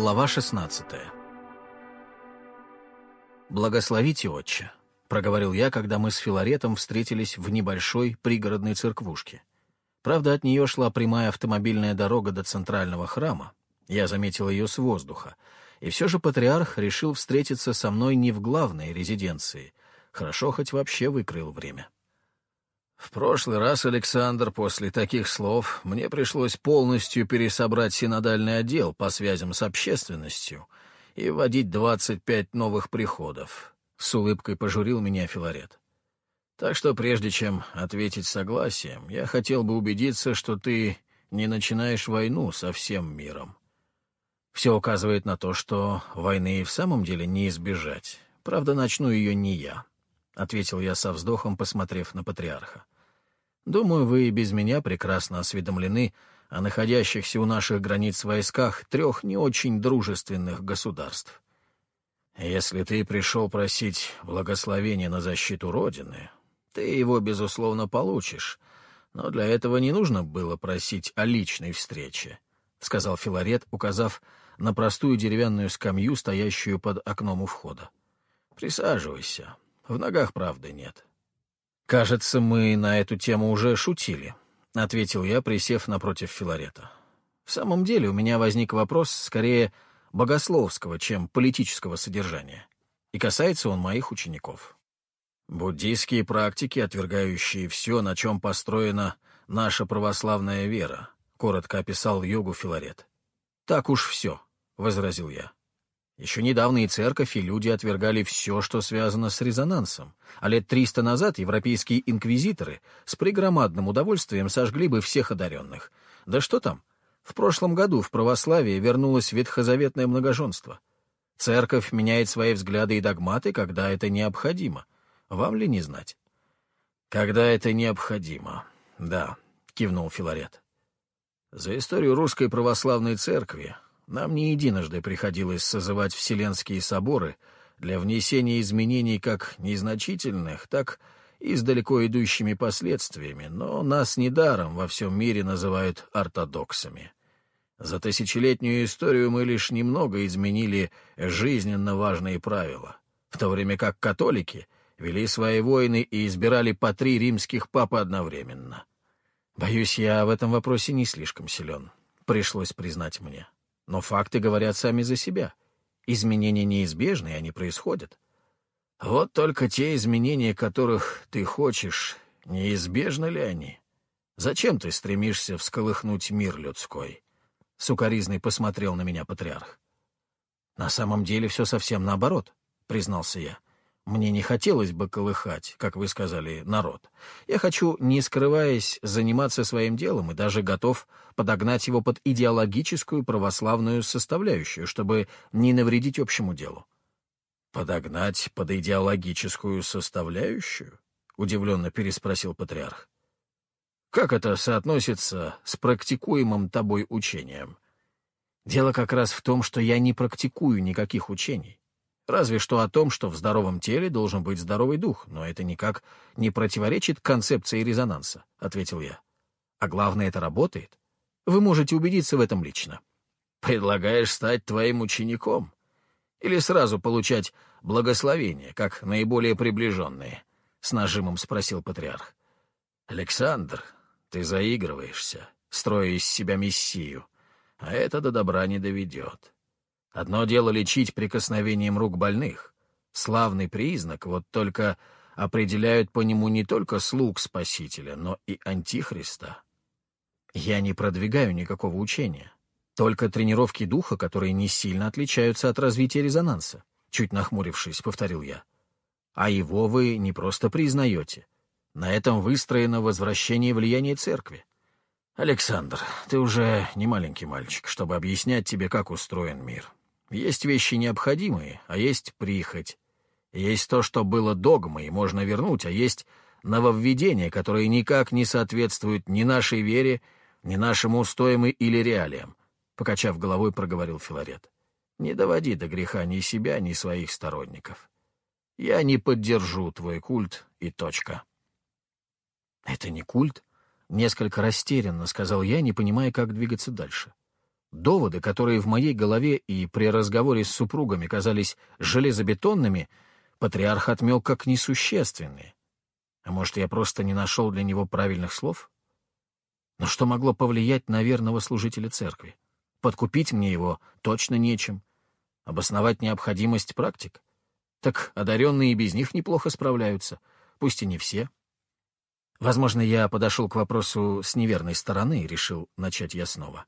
Глава 16 «Благословите, отче», — проговорил я, когда мы с Филаретом встретились в небольшой пригородной церквушке. Правда, от нее шла прямая автомобильная дорога до центрального храма. Я заметил ее с воздуха. И все же патриарх решил встретиться со мной не в главной резиденции. Хорошо хоть вообще выкрыл время. В прошлый раз, Александр, после таких слов мне пришлось полностью пересобрать синодальный отдел по связям с общественностью и вводить двадцать пять новых приходов. С улыбкой пожурил меня Филарет. Так что прежде чем ответить согласием, я хотел бы убедиться, что ты не начинаешь войну со всем миром. Все указывает на то, что войны и в самом деле не избежать. Правда, начну ее не я. — ответил я со вздохом, посмотрев на патриарха. «Думаю, вы и без меня прекрасно осведомлены о находящихся у наших границ войсках трех не очень дружественных государств. Если ты пришел просить благословения на защиту Родины, ты его, безусловно, получишь, но для этого не нужно было просить о личной встрече», — сказал Филарет, указав на простую деревянную скамью, стоящую под окном у входа. «Присаживайся». В ногах правды нет. «Кажется, мы на эту тему уже шутили», — ответил я, присев напротив Филарета. «В самом деле у меня возник вопрос скорее богословского, чем политического содержания, и касается он моих учеников. Буддийские практики, отвергающие все, на чем построена наша православная вера», — коротко описал йогу Филарет. «Так уж все», — возразил я. Еще недавно и церковь, и люди отвергали все, что связано с резонансом, а лет триста назад европейские инквизиторы с пригромадным удовольствием сожгли бы всех одаренных. Да что там? В прошлом году в православие вернулось ветхозаветное многоженство. Церковь меняет свои взгляды и догматы, когда это необходимо. Вам ли не знать? «Когда это необходимо, да», — кивнул Филарет. «За историю русской православной церкви нам не единожды приходилось созывать вселенские соборы для внесения изменений как незначительных, так и с далеко идущими последствиями, но нас недаром во всем мире называют ортодоксами. За тысячелетнюю историю мы лишь немного изменили жизненно важные правила, в то время как католики вели свои войны и избирали по три римских папы одновременно. Боюсь, я в этом вопросе не слишком силен, пришлось признать мне. Но факты говорят сами за себя. Изменения неизбежны, и они происходят. Вот только те изменения, которых ты хочешь, неизбежны ли они? Зачем ты стремишься всколыхнуть мир людской? Сукаризный посмотрел на меня патриарх. На самом деле все совсем наоборот, признался я. Мне не хотелось бы колыхать, как вы сказали, народ. Я хочу, не скрываясь, заниматься своим делом и даже готов подогнать его под идеологическую православную составляющую, чтобы не навредить общему делу. «Подогнать под идеологическую составляющую?» — удивленно переспросил патриарх. «Как это соотносится с практикуемым тобой учением?» «Дело как раз в том, что я не практикую никаких учений. Разве что о том, что в здоровом теле должен быть здоровый дух, но это никак не противоречит концепции резонанса, — ответил я. А главное, это работает. Вы можете убедиться в этом лично. Предлагаешь стать твоим учеником? Или сразу получать благословение, как наиболее приближенные? С нажимом спросил патриарх. Александр, ты заигрываешься, строя из себя мессию, а это до добра не доведет. Одно дело лечить прикосновением рук больных. Славный признак, вот только определяют по нему не только слуг Спасителя, но и Антихриста. Я не продвигаю никакого учения. Только тренировки духа, которые не сильно отличаются от развития резонанса. Чуть нахмурившись, повторил я. А его вы не просто признаете. На этом выстроено возвращение влияния церкви. Александр, ты уже не маленький мальчик, чтобы объяснять тебе, как устроен мир. Есть вещи необходимые, а есть прихоть. Есть то, что было догмой, можно вернуть, а есть нововведения, которые никак не соответствуют ни нашей вере, ни нашим устоям или реалиям, — покачав головой, проговорил Филарет. Не доводи до греха ни себя, ни своих сторонников. Я не поддержу твой культ и точка. — Это не культ? — несколько растерянно сказал я, не понимая, как двигаться дальше. Доводы, которые в моей голове и при разговоре с супругами казались железобетонными, патриарх отмел как несущественные. А может, я просто не нашел для него правильных слов? Но что могло повлиять на верного служителя церкви? Подкупить мне его точно нечем. Обосновать необходимость практик? Так одаренные и без них неплохо справляются, пусть и не все. Возможно, я подошел к вопросу с неверной стороны и решил начать я снова.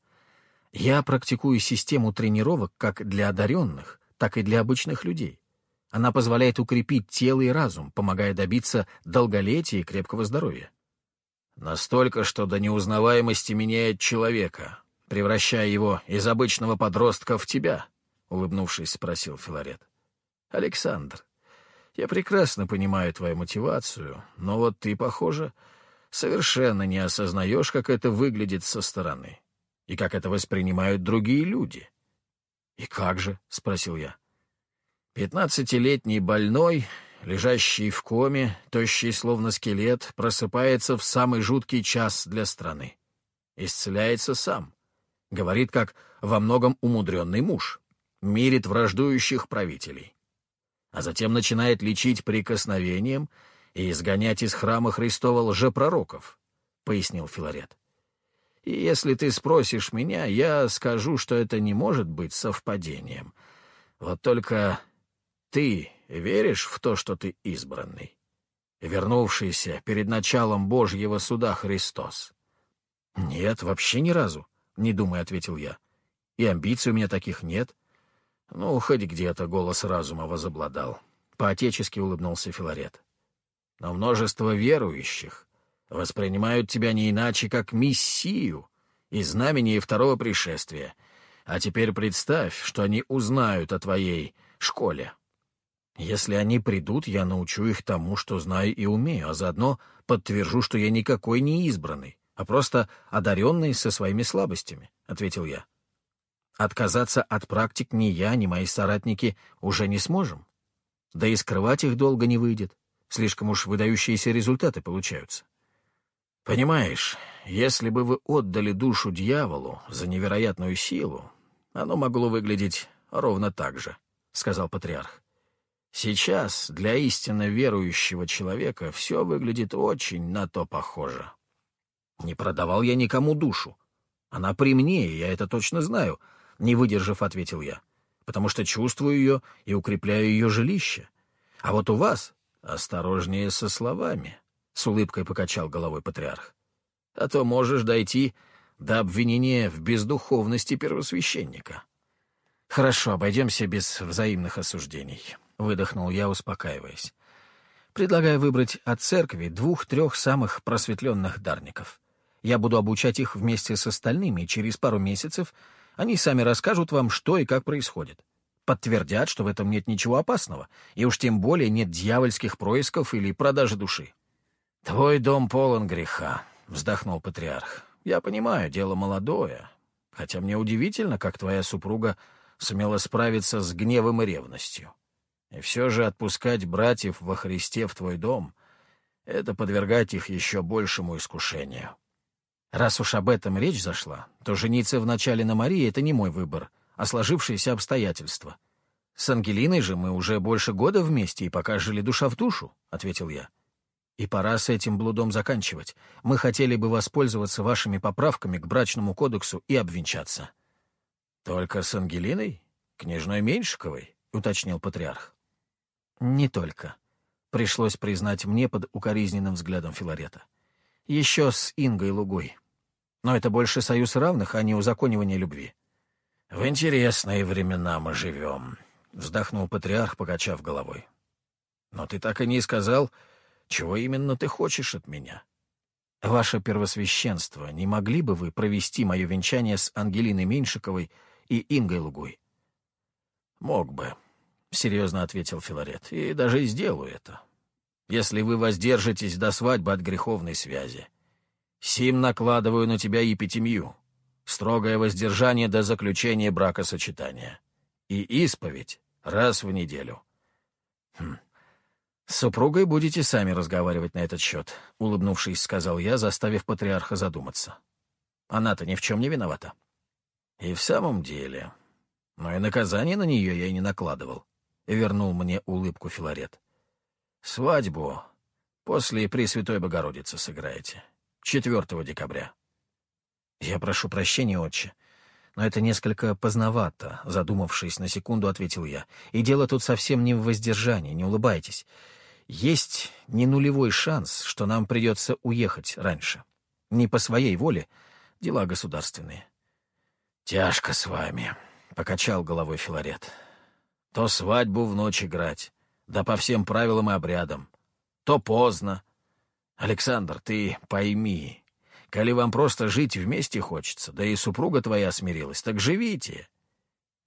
Я практикую систему тренировок как для одаренных, так и для обычных людей. Она позволяет укрепить тело и разум, помогая добиться долголетия и крепкого здоровья. Настолько, что до неузнаваемости меняет человека, превращая его из обычного подростка в тебя, — улыбнувшись, спросил Филарет. — Александр, я прекрасно понимаю твою мотивацию, но вот ты, похоже, совершенно не осознаешь, как это выглядит со стороны и как это воспринимают другие люди. — И как же? — спросил я. Пятнадцатилетний больной, лежащий в коме, тощий словно скелет, просыпается в самый жуткий час для страны. Исцеляется сам. Говорит, как во многом умудренный муж. Мирит враждующих правителей. А затем начинает лечить прикосновением и изгонять из храма Христова лжепророков, — пояснил Филарет. И если ты спросишь меня, я скажу, что это не может быть совпадением. Вот только ты веришь в то, что ты избранный? Вернувшийся перед началом Божьего суда Христос? Нет, вообще ни разу, не думая, ответил я. И амбиций у меня таких нет. Ну, хоть где-то голос разума возобладал. По-отечески улыбнулся Филарет. Но множество верующих воспринимают тебя не иначе, как мессию и знамение второго пришествия. А теперь представь, что они узнают о твоей школе. Если они придут, я научу их тому, что знаю и умею, а заодно подтвержу, что я никакой не избранный, а просто одаренный со своими слабостями», — ответил я. «Отказаться от практик ни я, ни мои соратники уже не сможем. Да и скрывать их долго не выйдет. Слишком уж выдающиеся результаты получаются. Понимаешь, если бы вы отдали душу дьяволу за невероятную силу, оно могло выглядеть ровно так же», — сказал патриарх. Сейчас для истинно верующего человека все выглядит очень на то похоже. Не продавал я никому душу. Она при мне, я это точно знаю, — не выдержав, ответил я, потому что чувствую ее и укрепляю ее жилище. А вот у вас осторожнее со словами, — с улыбкой покачал головой патриарх. А то можешь дойти до обвинения в бездуховности первосвященника. Хорошо, обойдемся без взаимных осуждений выдохнул я, успокаиваясь. Предлагаю выбрать от церкви двух-трех самых просветленных дарников. Я буду обучать их вместе с остальными, и через пару месяцев они сами расскажут вам, что и как происходит. Подтвердят, что в этом нет ничего опасного, и уж тем более нет дьявольских происков или продажи души. «Твой дом полон греха», — вздохнул патриарх. «Я понимаю, дело молодое, хотя мне удивительно, как твоя супруга сумела справиться с гневом и ревностью. И все же отпускать братьев во Христе в твой дом — это подвергать их еще большему искушению. Раз уж об этом речь зашла, то жениться вначале на Марии — это не мой выбор, а сложившиеся обстоятельства. С Ангелиной же мы уже больше года вместе и пока жили душа в душу, — ответил я. И пора с этим блудом заканчивать. Мы хотели бы воспользоваться вашими поправками к брачному кодексу и обвенчаться. — Только с Ангелиной? Княжной Меньшиковой? — уточнил патриарх. Не только. Пришлось признать мне под укоризненным взглядом Филарета. Еще с Ингой Лугой. Но это больше союз равных, а не узаконивание любви. «В интересные времена мы живем», — вздохнул патриарх, покачав головой. «Но ты так и не сказал, чего именно ты хочешь от меня». «Ваше первосвященство, не могли бы вы провести мое венчание с Ангелиной Меньшиковой и Ингой Лугой?» «Мог бы», — серьезно ответил Филарет, — «и даже сделаю это, если вы воздержитесь до свадьбы от греховной связи. Сим накладываю на тебя епитемью, строгое воздержание до заключения бракосочетания и исповедь раз в неделю». Хм. «С супругой будете сами разговаривать на этот счет», — улыбнувшись, сказал я, заставив патриарха задуматься. «Она-то ни в чем не виновата». И в самом деле. Но и наказание на нее я и не накладывал. Вернул мне улыбку Филарет. Свадьбу после Пресвятой Богородицы сыграете. 4 декабря. Я прошу прощения, отче, но это несколько поздновато, задумавшись на секунду, ответил я. И дело тут совсем не в воздержании, не улыбайтесь. Есть не нулевой шанс, что нам придется уехать раньше. Не по своей воле, дела государственные. «Тяжко с вами», — покачал головой Филарет. «То свадьбу в ночь играть, да по всем правилам и обрядам, то поздно. Александр, ты пойми, коли вам просто жить вместе хочется, да и супруга твоя смирилась, так живите.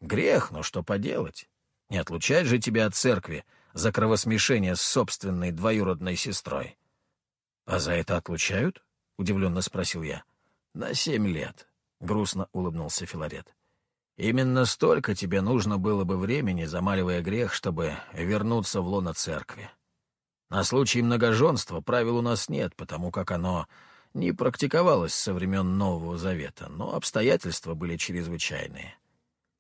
Грех, но что поделать? Не отлучать же тебя от церкви за кровосмешение с собственной двоюродной сестрой». «А за это отлучают?» — удивленно спросил я. «На семь лет», — грустно улыбнулся Филарет. «Именно столько тебе нужно было бы времени, замаливая грех, чтобы вернуться в лоно церкви. На случай многоженства правил у нас нет, потому как оно не практиковалось со времен Нового Завета, но обстоятельства были чрезвычайные.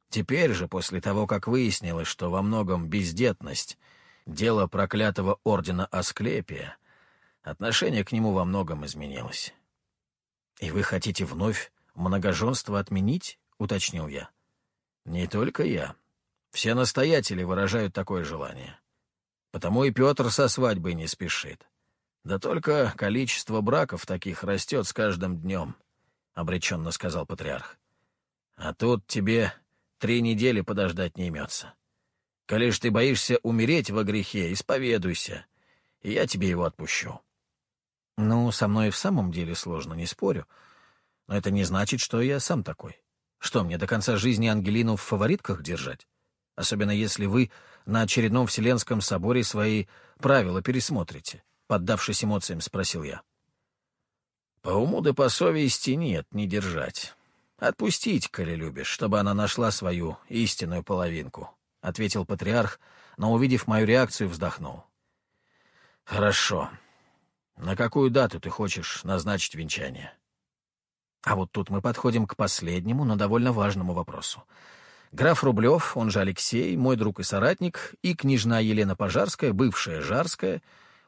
Теперь же, после того, как выяснилось, что во многом бездетность — дело проклятого ордена Асклепия, отношение к нему во многом изменилось. «И вы хотите вновь многоженство отменить?» — уточнил я. «Не только я. Все настоятели выражают такое желание. Потому и Петр со свадьбой не спешит. Да только количество браков таких растет с каждым днем», — обреченно сказал патриарх. «А тут тебе три недели подождать не имется. Коли ж ты боишься умереть во грехе, исповедуйся, и я тебе его отпущу». Ну, со мной в самом деле сложно, не спорю. Но это не значит, что я сам такой. Что, мне до конца жизни Ангелину в фаворитках держать? Особенно если вы на очередном Вселенском соборе свои правила пересмотрите, поддавшись эмоциям, спросил я. По уму да по совести нет, не держать. Отпустить, коли любишь, чтобы она нашла свою истинную половинку, — ответил патриарх, но, увидев мою реакцию, вздохнул. Хорошо. На какую дату ты хочешь назначить венчание? А вот тут мы подходим к последнему, но довольно важному вопросу. Граф Рублев, он же Алексей, мой друг и соратник, и княжна Елена Пожарская, бывшая Жарская,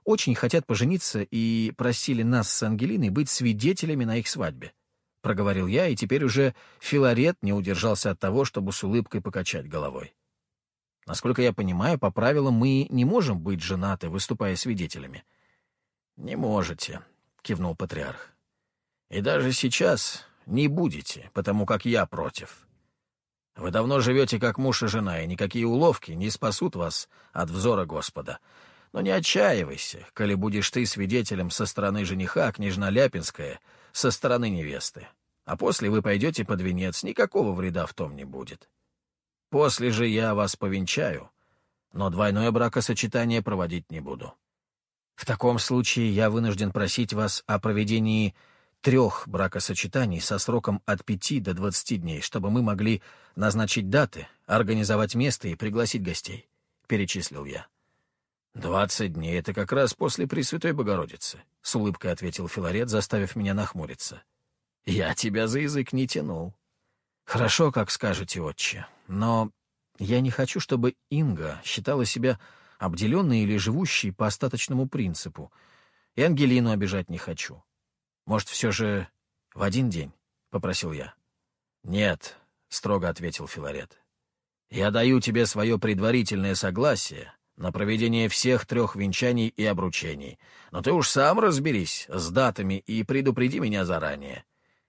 очень хотят пожениться и просили нас с Ангелиной быть свидетелями на их свадьбе. Проговорил я, и теперь уже Филарет не удержался от того, чтобы с улыбкой покачать головой. Насколько я понимаю, по правилам мы не можем быть женаты, выступая свидетелями. «Не можете», — кивнул патриарх. «И даже сейчас не будете, потому как я против. Вы давно живете как муж и жена, и никакие уловки не спасут вас от взора Господа. Но не отчаивайся, коли будешь ты свидетелем со стороны жениха, княжна Ляпинская, со стороны невесты. А после вы пойдете под венец, никакого вреда в том не будет. После же я вас повенчаю, но двойное бракосочетание проводить не буду». В таком случае я вынужден просить вас о проведении трех бракосочетаний со сроком от пяти до двадцати дней, чтобы мы могли назначить даты, организовать место и пригласить гостей», — перечислил я. «Двадцать дней — это как раз после Пресвятой Богородицы», — с улыбкой ответил Филарет, заставив меня нахмуриться. «Я тебя за язык не тянул». «Хорошо, как скажете, отче, но я не хочу, чтобы Инга считала себя обделенный или живущий по остаточному принципу. И Ангелину обижать не хочу. Может, все же в один день? — попросил я. — Нет, — строго ответил Филарет. — Я даю тебе свое предварительное согласие на проведение всех трех венчаний и обручений, но ты уж сам разберись с датами и предупреди меня заранее.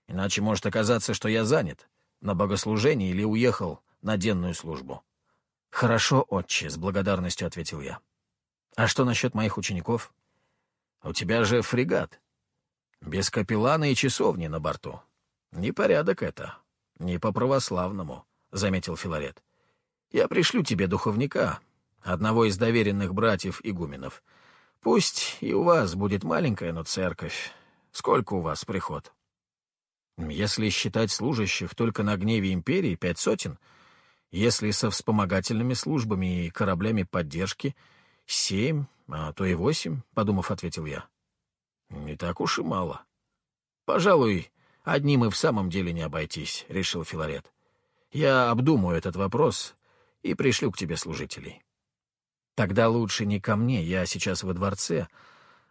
Иначе может оказаться, что я занят на богослужении или уехал на денную службу. «Хорошо, отче», — с благодарностью ответил я. «А что насчет моих учеников?» «У тебя же фрегат. Без капеллана и часовни на борту. Непорядок это. Не по-православному», — заметил Филарет. «Я пришлю тебе духовника, одного из доверенных братьев-игуменов. Пусть и у вас будет маленькая, но церковь. Сколько у вас приход?» «Если считать служащих только на гневе империи, пять сотен», если со вспомогательными службами и кораблями поддержки — семь, а то и восемь, — подумав, ответил я. Не так уж и мало. Пожалуй, одним и в самом деле не обойтись, — решил Филарет. Я обдумаю этот вопрос и пришлю к тебе служителей. Тогда лучше не ко мне, я сейчас во дворце,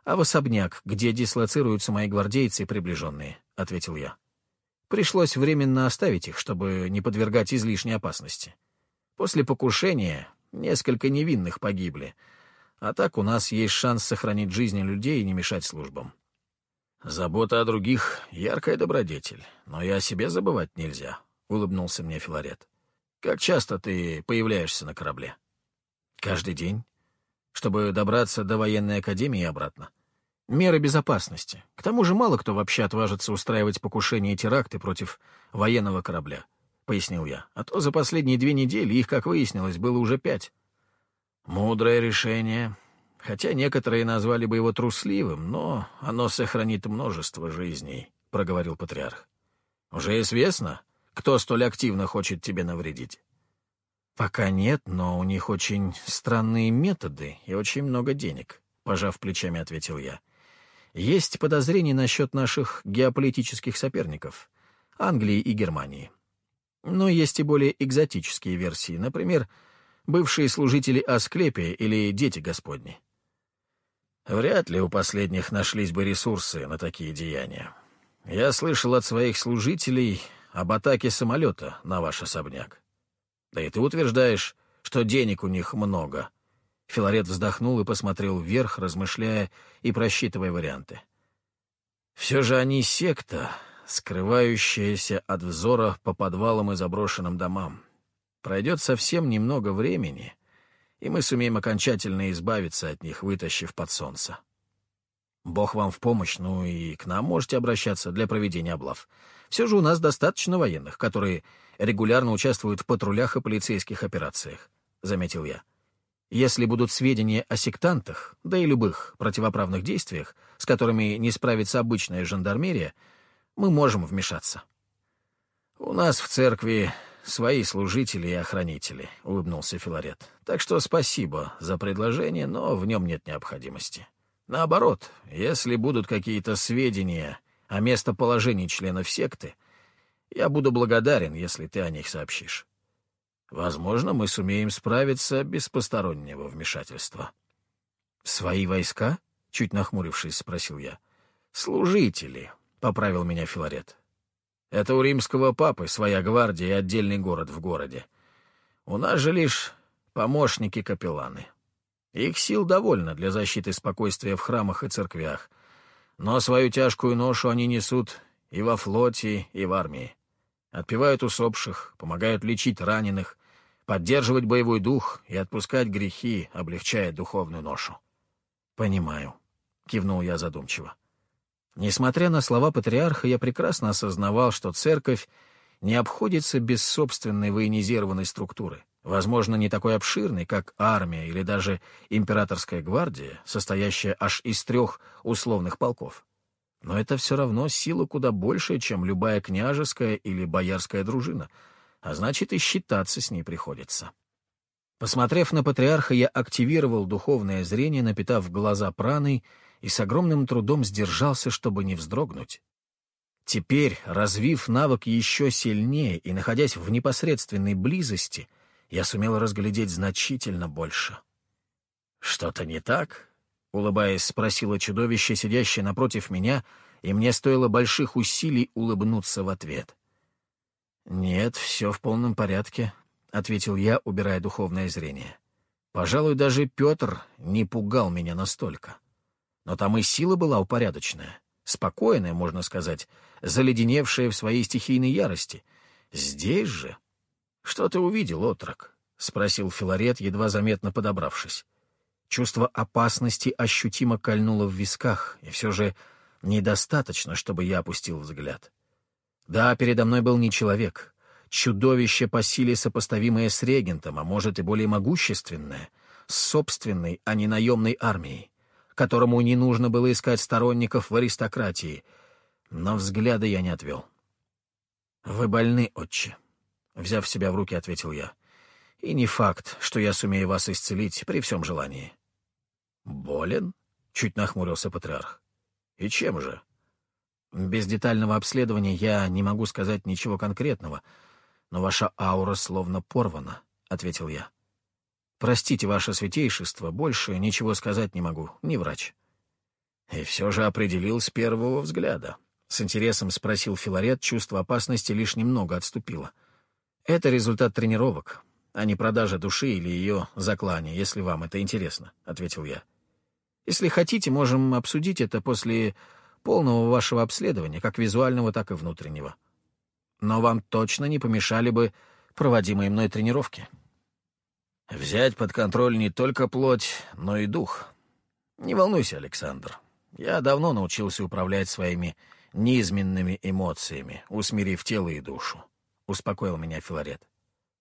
а в особняк, где дислоцируются мои гвардейцы и приближенные, — ответил я. Пришлось временно оставить их, чтобы не подвергать излишней опасности. После покушения несколько невинных погибли, а так у нас есть шанс сохранить жизни людей и не мешать службам. Забота о других — яркая добродетель, но и о себе забывать нельзя, — улыбнулся мне Филарет. Как часто ты появляешься на корабле? Каждый день, чтобы добраться до военной академии и обратно. Меры безопасности. К тому же мало кто вообще отважится устраивать покушения и теракты против военного корабля, — пояснил я. А то за последние две недели их, как выяснилось, было уже пять. Мудрое решение. Хотя некоторые назвали бы его трусливым, но оно сохранит множество жизней, — проговорил патриарх. Уже известно, кто столь активно хочет тебе навредить. Пока нет, но у них очень странные методы и очень много денег, — пожав плечами, ответил я. Есть подозрения насчет наших геополитических соперников — Англии и Германии. Но есть и более экзотические версии, например, бывшие служители Асклепия или дети Господни. Вряд ли у последних нашлись бы ресурсы на такие деяния. Я слышал от своих служителей об атаке самолета на ваш особняк. Да и ты утверждаешь, что денег у них много, Филарет вздохнул и посмотрел вверх, размышляя и просчитывая варианты. Все же они секта, скрывающаяся от взора по подвалам и заброшенным домам. Пройдет совсем немного времени, и мы сумеем окончательно избавиться от них, вытащив под солнце. Бог вам в помощь, ну и к нам можете обращаться для проведения облав. Все же у нас достаточно военных, которые регулярно участвуют в патрулях и полицейских операциях, — заметил я. Если будут сведения о сектантах, да и любых противоправных действиях, с которыми не справится обычная жандармерия, мы можем вмешаться. «У нас в церкви свои служители и охранители», — улыбнулся Филарет. «Так что спасибо за предложение, но в нем нет необходимости. Наоборот, если будут какие-то сведения о местоположении членов секты, я буду благодарен, если ты о них сообщишь». Возможно, мы сумеем справиться без постороннего вмешательства. «Свои войска?» — чуть нахмурившись, спросил я. «Служители», — поправил меня Филарет. «Это у римского папы своя гвардия и отдельный город в городе. У нас же лишь помощники-капелланы. Их сил довольно для защиты спокойствия в храмах и церквях, но свою тяжкую ношу они несут и во флоте, и в армии отпевают усопших, помогают лечить раненых, поддерживать боевой дух и отпускать грехи, облегчая духовную ношу. «Понимаю», — кивнул я задумчиво. Несмотря на слова патриарха, я прекрасно осознавал, что церковь не обходится без собственной военизированной структуры, возможно, не такой обширной, как армия или даже императорская гвардия, состоящая аж из трех условных полков. Но это все равно сила куда большая, чем любая княжеская или боярская дружина, а значит и считаться с ней приходится. Посмотрев на патриарха, я активировал духовное зрение, напитав глаза праной, и с огромным трудом сдержался, чтобы не вздрогнуть. Теперь, развив навык еще сильнее и находясь в непосредственной близости, я сумел разглядеть значительно больше. «Что-то не так?» Улыбаясь, спросила чудовище, сидящее напротив меня, и мне стоило больших усилий улыбнуться в ответ. «Нет, все в полном порядке», — ответил я, убирая духовное зрение. «Пожалуй, даже Петр не пугал меня настолько. Но там и сила была упорядоченная, спокойная, можно сказать, заледеневшая в своей стихийной ярости. Здесь же...» «Что ты увидел, отрок?» — спросил Филарет, едва заметно подобравшись. Чувство опасности ощутимо кольнуло в висках, и все же недостаточно, чтобы я опустил взгляд. Да, передо мной был не человек, чудовище по силе сопоставимое с регентом, а может и более могущественное, с собственной, а не наемной армией, которому не нужно было искать сторонников в аристократии, но взгляда я не отвел. «Вы больны, отче», — взяв себя в руки, ответил я. И не факт, что я сумею вас исцелить при всем желании. «Болен?» — чуть нахмурился патриарх. «И чем же?» «Без детального обследования я не могу сказать ничего конкретного, но ваша аура словно порвана», — ответил я. «Простите, ваше святейшество, больше ничего сказать не могу, не врач». «И все же определил с первого взгляда», — с интересом спросил Филарет, чувство опасности лишь немного отступило. «Это результат тренировок, а не продажа души или ее заклания, если вам это интересно», — ответил я. «Если хотите, можем обсудить это после полного вашего обследования, как визуального, так и внутреннего. Но вам точно не помешали бы проводимые мной тренировки». «Взять под контроль не только плоть, но и дух. Не волнуйся, Александр. Я давно научился управлять своими неизменными эмоциями, усмирив тело и душу», — успокоил меня Филарет.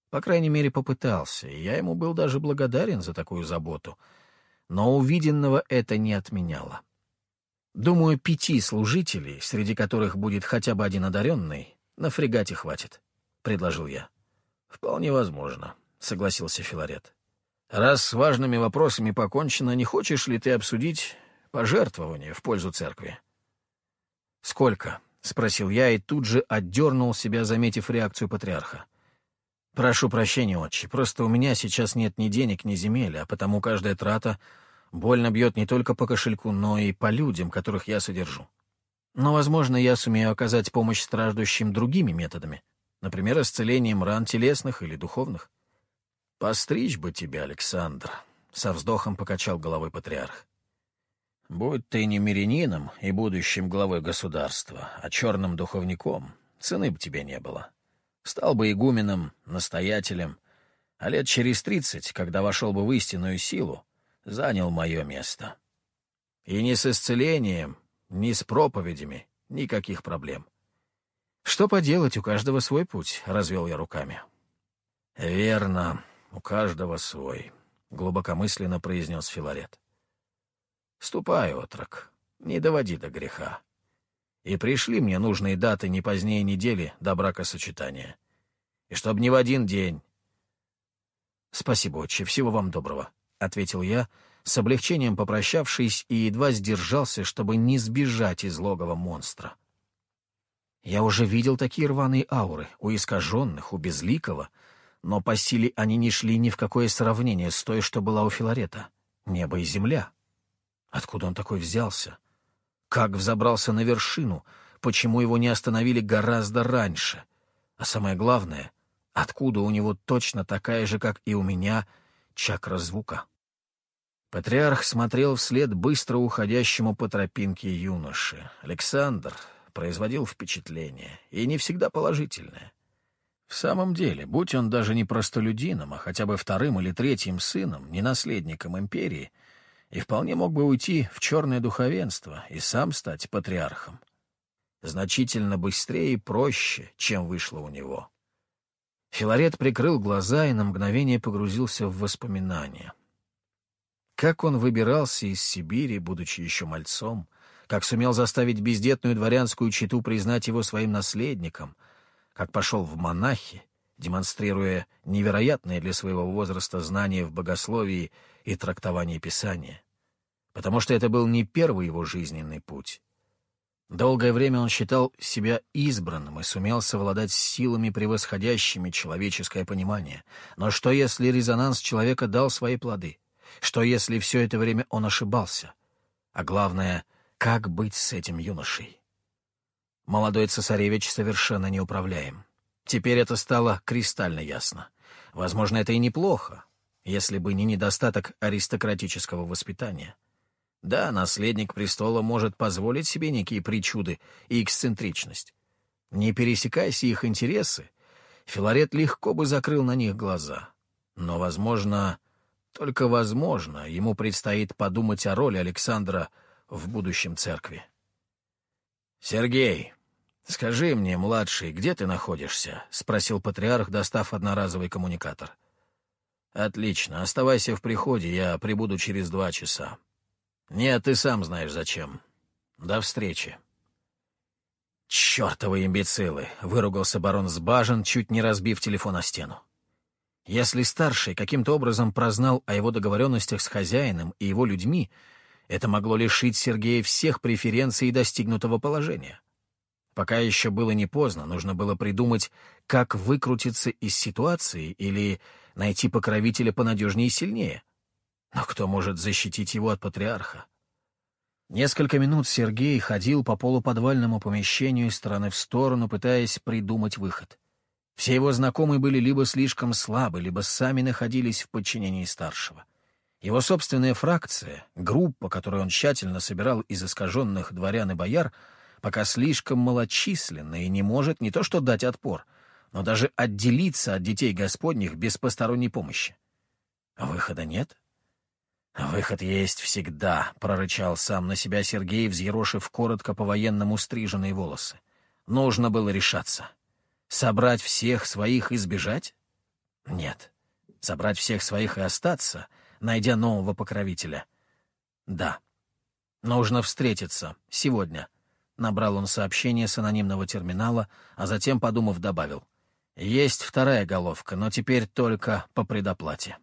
По крайней мере, попытался, и я ему был даже благодарен за такую заботу. Но увиденного это не отменяло. Думаю, пяти служителей, среди которых будет хотя бы один одаренный, на фрегате хватит, — предложил я. — Вполне возможно, — согласился Филарет. — Раз с важными вопросами покончено, не хочешь ли ты обсудить пожертвование в пользу церкви? — Сколько? — спросил я и тут же отдернул себя, заметив реакцию патриарха. «Прошу прощения, отче, просто у меня сейчас нет ни денег, ни земель, а потому каждая трата больно бьет не только по кошельку, но и по людям, которых я содержу. Но, возможно, я сумею оказать помощь страждущим другими методами, например, исцелением ран телесных или духовных». «Постричь бы тебя, Александр», — со вздохом покачал головой патриарх. «Будь ты не мирянином и будущим главой государства, а черным духовником, цены бы тебе не было». Стал бы игуменом, настоятелем, а лет через тридцать, когда вошел бы в истинную силу, занял мое место. И ни с исцелением, ни с проповедями никаких проблем. Что поделать, у каждого свой путь, — развел я руками. Верно, у каждого свой, — глубокомысленно произнес Филарет. Ступай, отрок, не доводи до греха и пришли мне нужные даты не позднее недели до бракосочетания. И чтоб не в один день. — Спасибо, отче, всего вам доброго, — ответил я, с облегчением попрощавшись и едва сдержался, чтобы не сбежать из логова монстра. Я уже видел такие рваные ауры у искаженных, у безликого, но по силе они не шли ни в какое сравнение с той, что была у Филарета. Небо и земля. Откуда он такой взялся? Как взобрался на вершину? Почему его не остановили гораздо раньше? А самое главное, откуда у него точно такая же, как и у меня, чакра звука? Патриарх смотрел вслед быстро уходящему по тропинке юноши. Александр производил впечатление, и не всегда положительное. В самом деле, будь он даже не простолюдином, а хотя бы вторым или третьим сыном, не наследником империи — и вполне мог бы уйти в черное духовенство и сам стать патриархом. Значительно быстрее и проще, чем вышло у него. Филарет прикрыл глаза и на мгновение погрузился в воспоминания. Как он выбирался из Сибири, будучи еще мальцом, как сумел заставить бездетную дворянскую чету признать его своим наследником, как пошел в монахи, демонстрируя невероятное для своего возраста знание в богословии и трактовании Писания. Потому что это был не первый его жизненный путь. Долгое время он считал себя избранным и сумел совладать с силами, превосходящими человеческое понимание. Но что, если резонанс человека дал свои плоды? Что, если все это время он ошибался? А главное, как быть с этим юношей? Молодой цесаревич совершенно неуправляем. Теперь это стало кристально ясно. Возможно, это и неплохо, если бы не недостаток аристократического воспитания. Да, наследник престола может позволить себе некие причуды и эксцентричность. Не пересекаясь их интересы, Филарет легко бы закрыл на них глаза. Но, возможно, только возможно, ему предстоит подумать о роли Александра в будущем церкви. «Сергей, скажи мне, младший, где ты находишься?» — спросил патриарх, достав одноразовый коммуникатор. «Отлично. Оставайся в приходе, я прибуду через два часа». «Нет, ты сам знаешь зачем. До встречи». «Чёртовы имбецилы!» — выругался барон Сбажен, чуть не разбив телефон о стену. Если старший каким-то образом прознал о его договоренностях с хозяином и его людьми, это могло лишить Сергея всех преференций и достигнутого положения. Пока еще было не поздно, нужно было придумать, как выкрутиться из ситуации или найти покровителя понадежнее и сильнее. Но кто может защитить его от патриарха? Несколько минут Сергей ходил по полуподвальному помещению из стороны в сторону, пытаясь придумать выход. Все его знакомые были либо слишком слабы, либо сами находились в подчинении старшего. Его собственная фракция, группа, которую он тщательно собирал из искаженных дворян и бояр, пока слишком малочисленна и не может не то что дать отпор, но даже отделиться от детей Господних без посторонней помощи. Выхода нет? «Выход есть всегда», — прорычал сам на себя Сергей, взъерошив коротко по-военному стриженные волосы. «Нужно было решаться». Собрать всех своих и сбежать? Нет. Собрать всех своих и остаться, найдя нового покровителя? Да. Нужно встретиться. Сегодня. Набрал он сообщение с анонимного терминала, а затем, подумав, добавил. Есть вторая головка, но теперь только по предоплате.